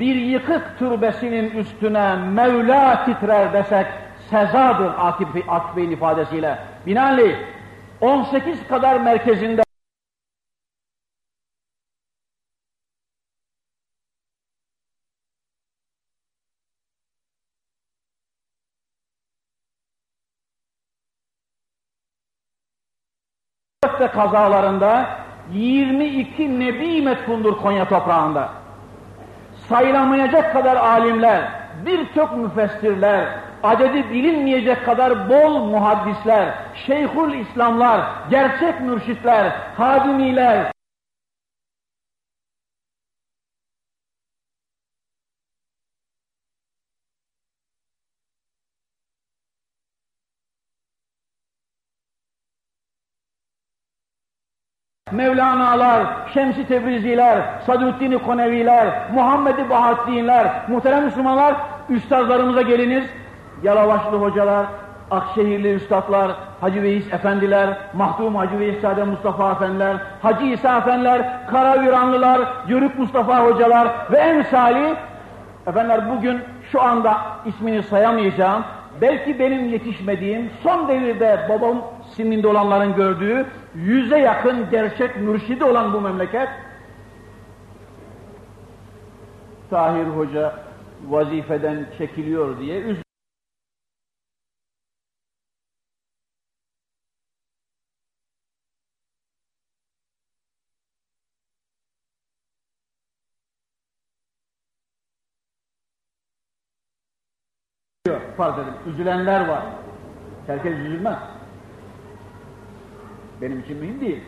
bir yıkık türbesinin üstüne Mevla titrer desek sezadır Akif, ifadesiyle. Binaenaleyh 18 kadar merkezinde ve kazalarında 22 nebi metfundur Konya toprağında. Sayılamayacak kadar alimler, birçok müfessirler, adedi bilinmeyecek kadar bol muhaddisler, şeyhul İslamlar, gerçek mürşitler, hadimiler, Mevlana'lar, Şems-i Tebriziler, Sadüddin-i Koneviler, Muhammed-i Bahattinler, muhterem Müslümanlar, üstazlarımıza geliniz, Yalavaşlı hocalar, Akşehirli üstadlar, Hacı Veys efendiler, Mahdum Hacı Veys Sade Mustafa efendiler, Hacı İsa efendiler, Karaviranlılar, Yörük Mustafa hocalar ve emsali, efendiler bugün şu anda ismini sayamayacağım, belki benim yetişmediğim, son devirde babam sininde olanların gördüğü, yüze yakın gerçek mürşidi olan bu memleket, Tahir Hoca vazifeden çekiliyor diye farz edin. Üzülenler var. Herkes üzülmez. Benim için mühim değil.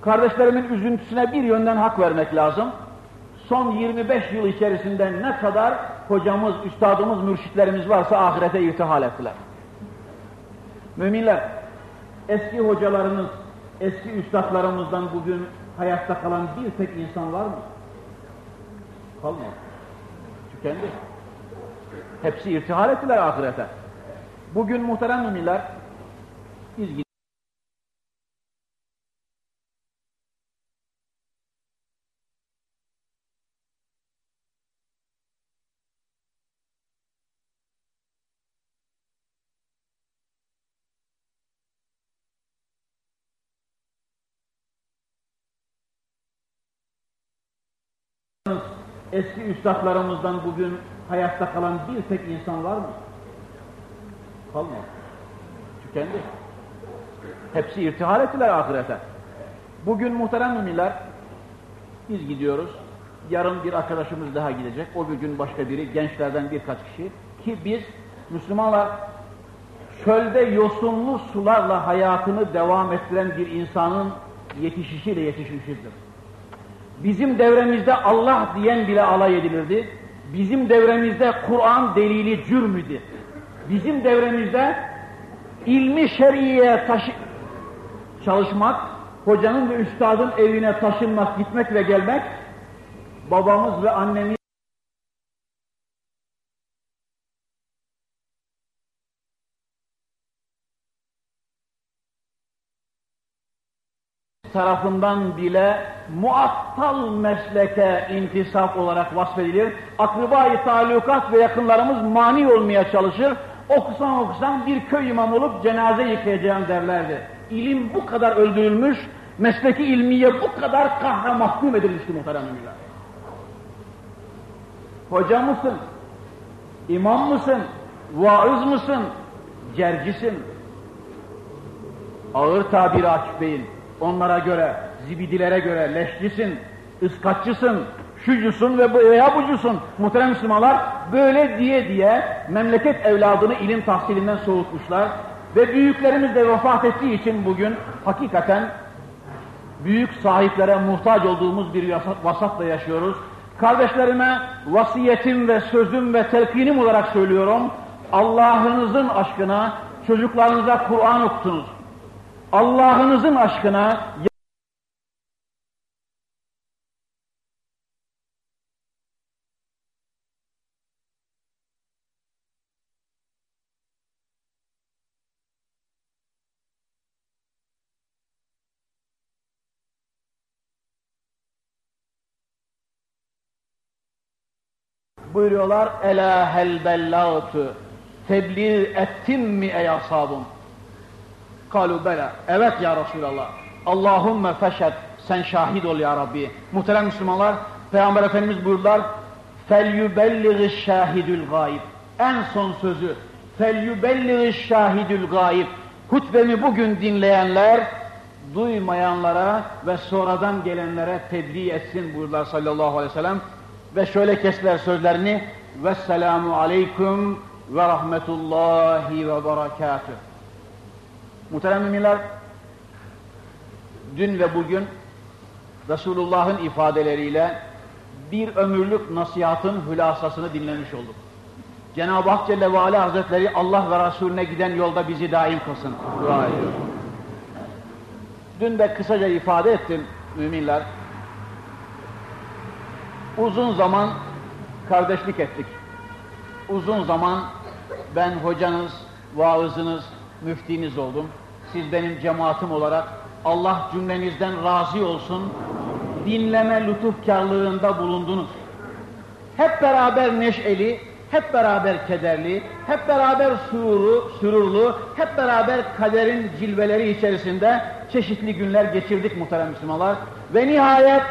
Kardeşlerimin üzüntüsüne bir yönden hak vermek lazım. Son 25 yıl içerisinde ne kadar hocamız, üstadımız, mürşitlerimiz varsa ahirete irtihal ettiler. Müminler, eski hocalarınız, Eski üstadlarımızdan bugün hayatta kalan bir tek insan var mı? Kalmadı. Tükendi. Hepsi irtihal ettiler ahirete. Bugün muhterem müminler biz eski üstadlarımızdan bugün hayatta kalan bir tek insan var mı? Kalmadı. Tükendi. Hepsi irtihal ettiler ahirete. Bugün muhterem müminler biz gidiyoruz. Yarın bir arkadaşımız daha gidecek. O bir gün başka biri, gençlerden birkaç kişi. Ki biz Müslümanlar çölde yosunlu sularla hayatını devam ettiren bir insanın yetişişiyle yetişmişizdir. Bizim devremizde Allah diyen bile alay edilirdi. Bizim devremizde Kur'an delili cürm idi. Bizim devremizde ilmi şer'iye taşı çalışmak, hocanın ve üstadın evine taşınmak, gitmek ve gelmek, babamız ve annemiz tarafından bile muattal mesleke intisap olarak vasfedilir. Akribay talukat ve yakınlarımız mani olmaya çalışır. Okusan okusan bir köy imam olup cenaze yıkayacağım derlerdi. İlim bu kadar öldürülmüş, mesleki ilmiye bu kadar kahra mahkum edilmişti muhterem Hoca mısın? İmam mısın? Vaız mısın? Cercisin. Ağır tabiri Akif Bey'in onlara göre, zibidilere göre leşçisin, ıskatçısın, şucusun ve veya bucusun. Muhterem Müslümanlar böyle diye diye memleket evladını ilim tahsilinden soğutmuşlar ve büyüklerimiz de vefat ettiği için bugün hakikaten büyük sahiplere muhtaç olduğumuz bir vasatla yaşıyoruz. Kardeşlerime vasiyetim ve sözüm ve telkinim olarak söylüyorum. Allah'ınızın aşkına çocuklarınıza Kur'an okutunuz. Allah'ınızın aşkına buyuruyorlar ela hel bellâtu tebliğ ettim mi ey ashabım Kalu bela. Evet ya Resulallah. Allahümme feşed. Sen şahit ol ya Rabbi. Muhterem Müslümanlar, Peygamber Efendimiz buyurdular. فَلْيُبَلِّغِ şahidül gayib. En son sözü. فَلْيُبَلِّغِ şahidül gayib. Hutbemi bugün dinleyenler, duymayanlara ve sonradan gelenlere tebliğ etsin buyurdular sallallahu aleyhi ve sellem. Ve şöyle kestiler sözlerini. Vesselamu aleyküm ve rahmetullahi ve berekatuhu. Muhterem müminler, dün ve bugün Resulullah'ın ifadeleriyle bir ömürlük nasihatın hülasasını dinlemiş olduk. Cenab-ı Hak Celle ve Ala Hazretleri Allah ve Resulüne giden yolda bizi daim kılsın. Dua ediyorum. Dün de kısaca ifade ettim müminler. Uzun zaman kardeşlik ettik. Uzun zaman ben hocanız, vaazınız, müftiniz oldum. Siz benim cemaatim olarak Allah cümlenizden razı olsun. Dinleme lütufkarlığında bulundunuz. Hep beraber neşeli, hep beraber kederli, hep beraber sururu, sürurlu, hep beraber kaderin cilveleri içerisinde çeşitli günler geçirdik muhterem Müslümanlar. Ve nihayet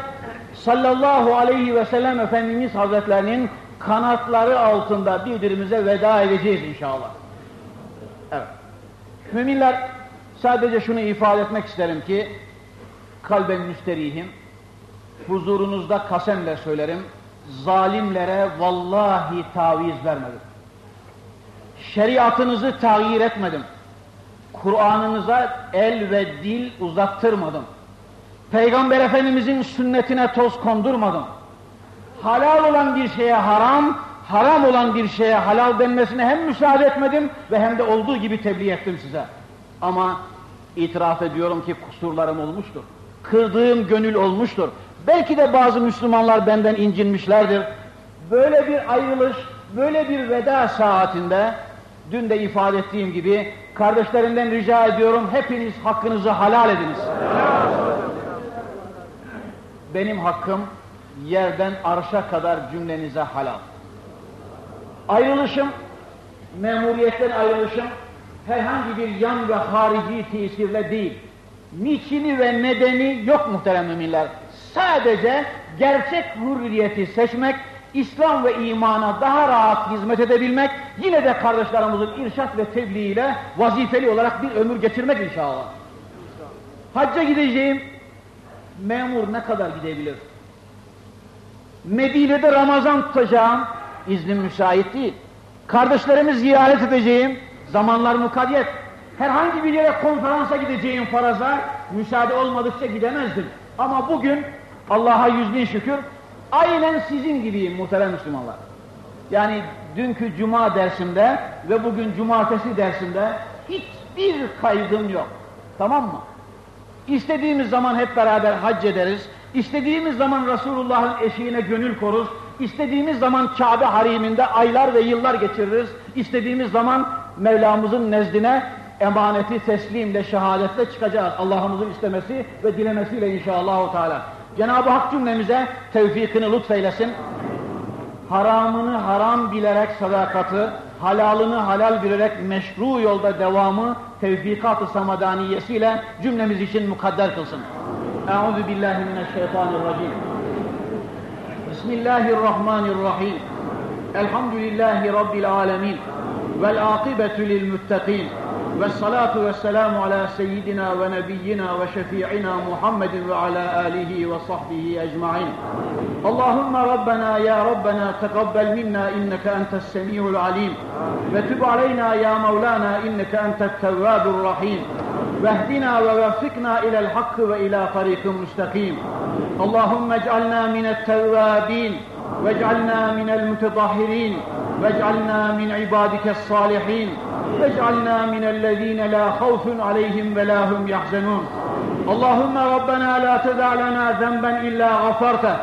sallallahu aleyhi ve sellem Efendimiz Hazretlerinin kanatları altında birbirimize veda edeceğiz inşallah. Evet. Müminler sadece şunu ifade etmek isterim ki kalben müsterihim huzurunuzda kasemle söylerim zalimlere vallahi taviz vermedim. Şeriatınızı tağyir etmedim. Kur'an'ınıza el ve dil uzattırmadım. Peygamber Efendimizin sünnetine toz kondurmadım. Halal olan bir şeye haram, haram olan bir şeye halal denmesine hem müsaade etmedim ve hem de olduğu gibi tebliğ ettim size. Ama İtiraf ediyorum ki kusurlarım olmuştur. Kırdığım gönül olmuştur. Belki de bazı Müslümanlar benden incinmişlerdir. Böyle bir ayrılış, böyle bir veda saatinde, dün de ifade ettiğim gibi, kardeşlerimden rica ediyorum, hepiniz hakkınızı halal ediniz. Benim hakkım, yerden arşa kadar cümlenize halal. Ayrılışım, memuriyetten ayrılışım, herhangi bir yan ve harici tesirle değil. Niçini ve nedeni yok muhterem müminler. Sadece gerçek hürriyeti seçmek, İslam ve imana daha rahat hizmet edebilmek, yine de kardeşlerimizin irşat ve tebliğiyle vazifeli olarak bir ömür geçirmek inşallah. Hacca gideceğim, memur ne kadar gidebilir? Medine'de Ramazan tutacağım, iznim müsait değil. Kardeşlerimi ziyaret edeceğim, zamanlar mukayyet. Herhangi bir yere konferansa gideceğim faraza, müsaade olmadıkça gidemezdim. Ama bugün Allah'a yüz bin şükür, aynen sizin gibiyim muhterem Müslümanlar. Yani dünkü cuma dersinde ve bugün cumartesi dersinde hiçbir kaygım yok. Tamam mı? İstediğimiz zaman hep beraber hac ederiz. İstediğimiz zaman Resulullah'ın eşiğine gönül koruz. İstediğimiz zaman Kabe hariminde aylar ve yıllar geçiririz. İstediğimiz zaman Mevlamızın nezdine emaneti teslimle, şehadetle çıkacağız. Allah'ımızın istemesi ve dilemesiyle inşallah. Teala. Cenab-ı Hak cümlemize tevfikini lütfeylesin. Haramını haram bilerek sadakatı, halalını halal bilerek meşru yolda devamı tevfikat-ı samadaniyesiyle cümlemiz için mukadder kılsın. Euzu billahi mineşşeytanirracim. Bismillahirrahmanirrahim. Elhamdülillahi rabbil alamin. Vel akibetu lil muttaqin. والصلاة والسلام على سيدنا ونبينا وشفيعنا محمد وعلى آله وصحبه أجمعين. اللهم ربنا يا ربنا تقبل منا إنك أنت السميع العليم. وتب علينا يا مولانا إنك أنت التواب الرحيم. واهدنا ووفقنا إلى الحق وإلى طريق مستقيم. اللهم اجعلنا من التوابين واجعلنا من المتطهرين واجعلنا من عبادك الصالحين. واجعلنا من الذين لا خوف عليهم ولا هم يحزنون اللهم ربنا لا تدع لنا ذنبا إلا غفرته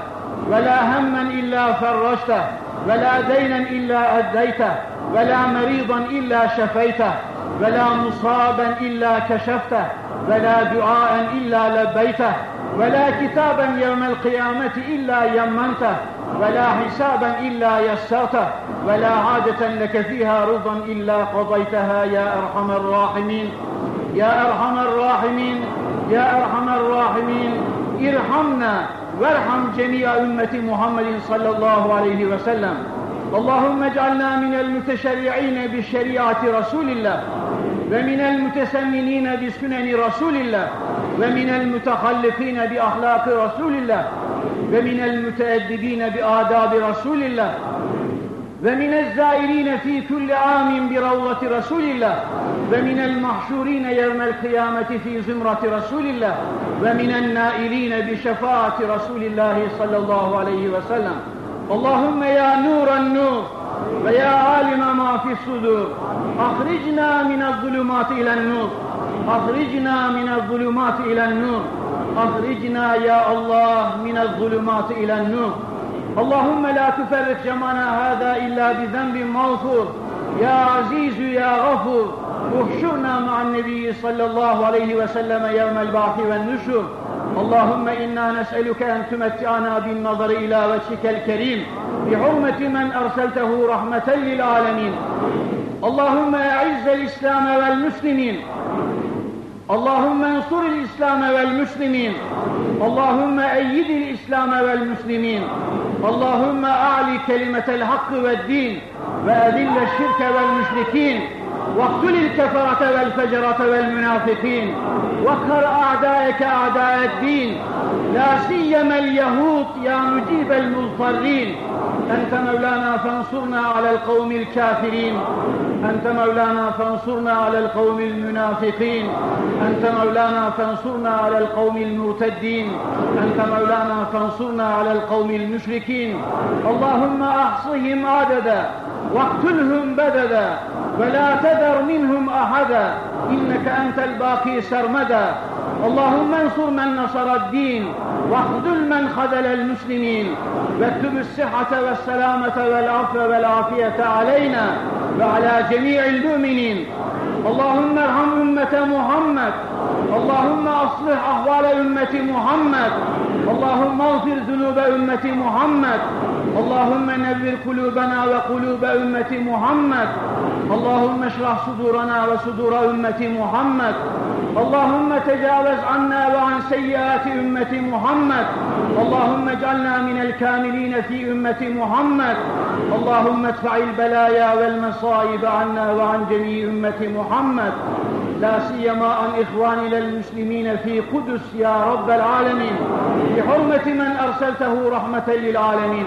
ولا هما إلا فرجته ولا دينا إلا أديته ولا مريضا إلا شفيته ولا مصابا إلا كشفته ولا دعاء إلا لبيته ولا كتابا يوم القيامة إلا يمنته ولا حسابا إلا يسرته ولا عادة لك فيها رضا إلا قضيتها يا أرحم الراحمين يا أرحم الراحمين يا أرحم الراحمين ارحمنا وارحم جميع أمة محمد صلى الله عليه وسلم اللهم اجعلنا من المتشرعين بشريعة رسول الله ومن المتسمنين بسنن رسول الله ومن المتخلقين بأخلاق رسول الله ومن المتأدبين بآداب رسول الله ومن الزائرين في كل عام بروضة رسول الله ومن المحشورين يوم القيامة في زمرة رسول الله ومن النائلين بشفاعة رسول الله صلى الله عليه وسلم. اللهم يا نور النور ويا عالم ما في الصدور أخرجنا من الظلمات إلى النور. أخرجنا من الظلمات إلى النور أخرجنا يا الله من الظلمات إلى النور اللهم لا تفرق جمعنا هذا إلا بذنب مغفور يا عزيز يا غفور احشرنا مع النبي صلى الله عليه وسلم يوم البعث والنشر اللهم إنا نسألك أن تمتعنا بالنظر إلى وجهك الكريم بحرمة من أرسلته رحمة للعالمين اللهم أعز الإسلام والمسلمين Allahümme ensuril İslam'e vel müslimin. Allahümme eyyidil İslam'e vel müslimin. Allahümme a'li kelimetel hakkı ve din ve edille şirke vel müşrikin. واقتل الكفرة والفجرة والمنافقين واقهر أعدائك أعداء الدين. لا سيما اليهود يا مجيب المضطرين. أنت مولانا فانصرنا على القوم الكافرين. أنت مولانا فانصرنا على القوم المنافقين. أنت مولانا فانصرنا على القوم المرتدين. أنت مولانا فانصرنا على القوم المشركين. اللهم أحصهم عددا واقتلهم بددا. ولا تذر منهم أحدا إنك أنت الباقي سرمدا. اللهم انصر من نصر الدين واخذل من خذل المسلمين. واكتب الصحة والسلامة والعفو والعافية علينا وعلى جميع المؤمنين. اللهم ارحم أمة محمد. اللهم أصلح أحوال أمة محمد. اللهم اغفر ذنوب أمة محمد اللهم نبر قلوبنا وقلوب أمة محمد اللهم اشرح صدورنا وصدور أمة محمد اللهم تجاوز عنا وعن سيئات أمة محمد اللهم اجعلنا من الكاملين في أمة محمد اللهم ادفع البلايا والمصائب عنا وعن جميع أمة محمد لا سيما عن إخواننا المسلمين في قدس يا رب العالمين بحرمة من أرسلته رحمة للعالمين.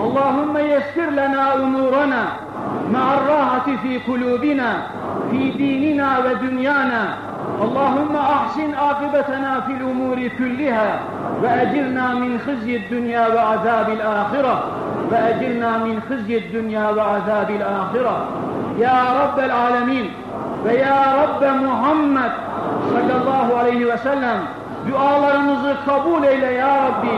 اللهم يسر لنا أمورنا مع الراحة في قلوبنا في ديننا ودنيانا. اللهم أحسن عاقبتنا في الأمور كلها وأجرنا من خزي الدنيا وعذاب الآخرة. وأجرنا من خزي الدنيا وعذاب الآخرة. يا رب العالمين ve ya Rabbe Muhammed sallallahu aleyhi ve sellem dualarımızı kabul eyle ya Rabbi.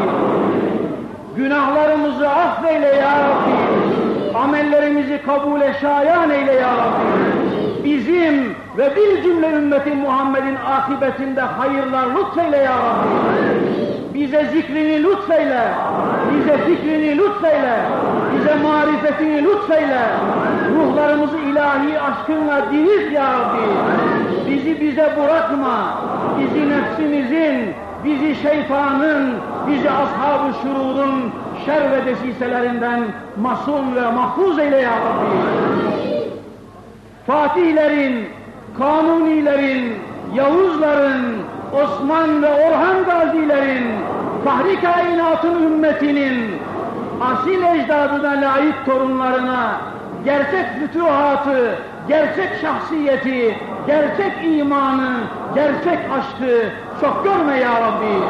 Günahlarımızı affeyle ya Rabbi. Amellerimizi kabule şayan eyle ya Rabbi. Bizim ve bir cümle ümmeti Muhammed'in akıbetinde hayırlar lütfeyle ya Rabbi. Bize zikrini lütfeyle. Bize zikrini lütfeyle bize marifetini lütfeyle, ruhlarımızı ilahi aşkınla dirilt ya Rabbi. Bizi bize bırakma, bizi nefsimizin, bizi şeytanın, bizi ashab-ı şururun şer ve desiselerinden masum ve mahfuz eyle ya Rabbi. Fatihlerin, Kanunilerin, Yavuzların, Osman ve Orhan gazilerin, Fahri kainatın ümmetinin, asil ecdadına layık torunlarına, gerçek fütuhatı, gerçek şahsiyeti, gerçek imanı, gerçek aşkı çok görme ya Rabbi.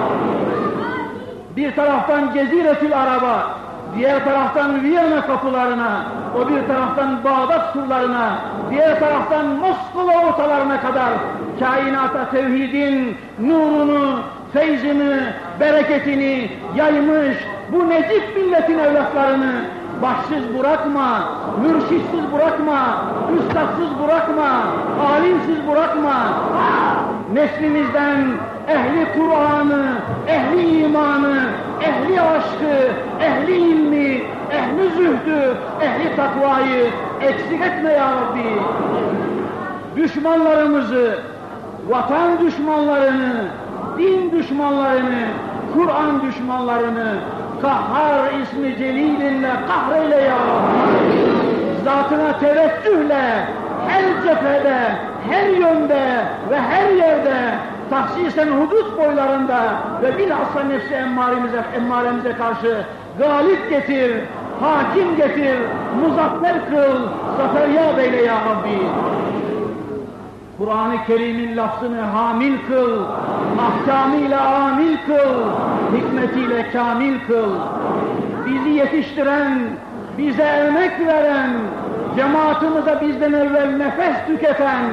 Bir taraftan Ceziretül Araba, diğer taraftan Viyana kapılarına, o bir taraftan Bağdat surlarına, diğer taraftan Moskova ortalarına kadar kainata tevhidin nurunu, feyzini, bereketini yaymış bu necip milletin evlatlarını başsız bırakma, mürşitsiz bırakma, üstadsız bırakma, alimsiz bırakma. Neslimizden ehli Kur'an'ı, ehli imanı, ehli aşkı, ehli ilmi, ehli zühdü, ehli takvayı eksik etme ya Rabbi. Düşmanlarımızı, vatan düşmanlarını, din düşmanlarını, Kur'an düşmanlarını, Kahhar ismi celilinle kahreyle ya. Zatına teveccühle her cephede, her yönde ve her yerde tahsisen hudut boylarında ve bilhassa nefsi emmaremize, emmaremize karşı galip getir, hakim getir, muzaffer kıl, zaferyab eyle ya Rabbi. Kur'an-ı Kerim'in lafzını hamil kıl, ahkamıyla amil kıl, hikmetiyle kamil kıl. Bizi yetiştiren, bize emek veren, cemaatimize bizden evvel nefes tüketen,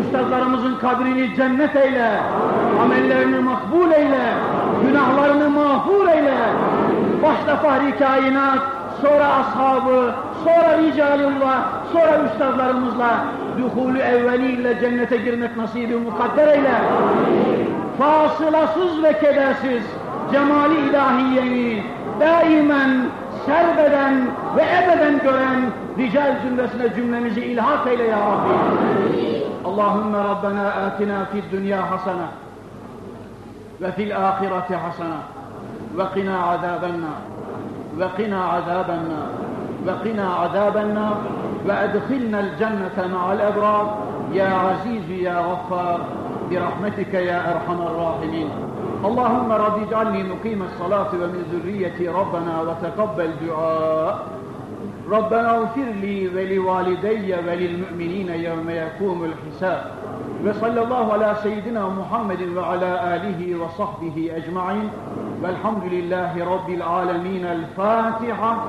üstadlarımızın kadrini cennet eyle, amellerini makbul eyle, günahlarını mağfur eyle. Başta fahri kainat, sonra ashabı, sonra ricalullah, sonra üstadlarımızla duhulü evveliyle cennete girmek nasibi mukadder eyle. Fasılasız ve kedersiz cemali ilahiyeni daimen serbeden ve ebeden gören rical cümlesine cümlemizi ilhak eyle ya Rabbi. Allahümme Rabbena atina fid dünya hasene ve fil ahireti hasene ve qina azabennar وقنا عذاب النار. وقنا عذاب النار. وأدخلنا الجنة مع الأبرار. يا عزيز يا غفار برحمتك يا أرحم الراحمين. اللهم رب اجعلني مقيم الصلاة ومن ذريتي ربنا وتقبل دعاء. ربنا اغفر لي ولوالدي وللمؤمنين يوم يقوم الحساب. وصلى الله على سيدنا محمد وعلى آله وصحبه أجمعين. والحمد لله رب العالمين. الفاتحة.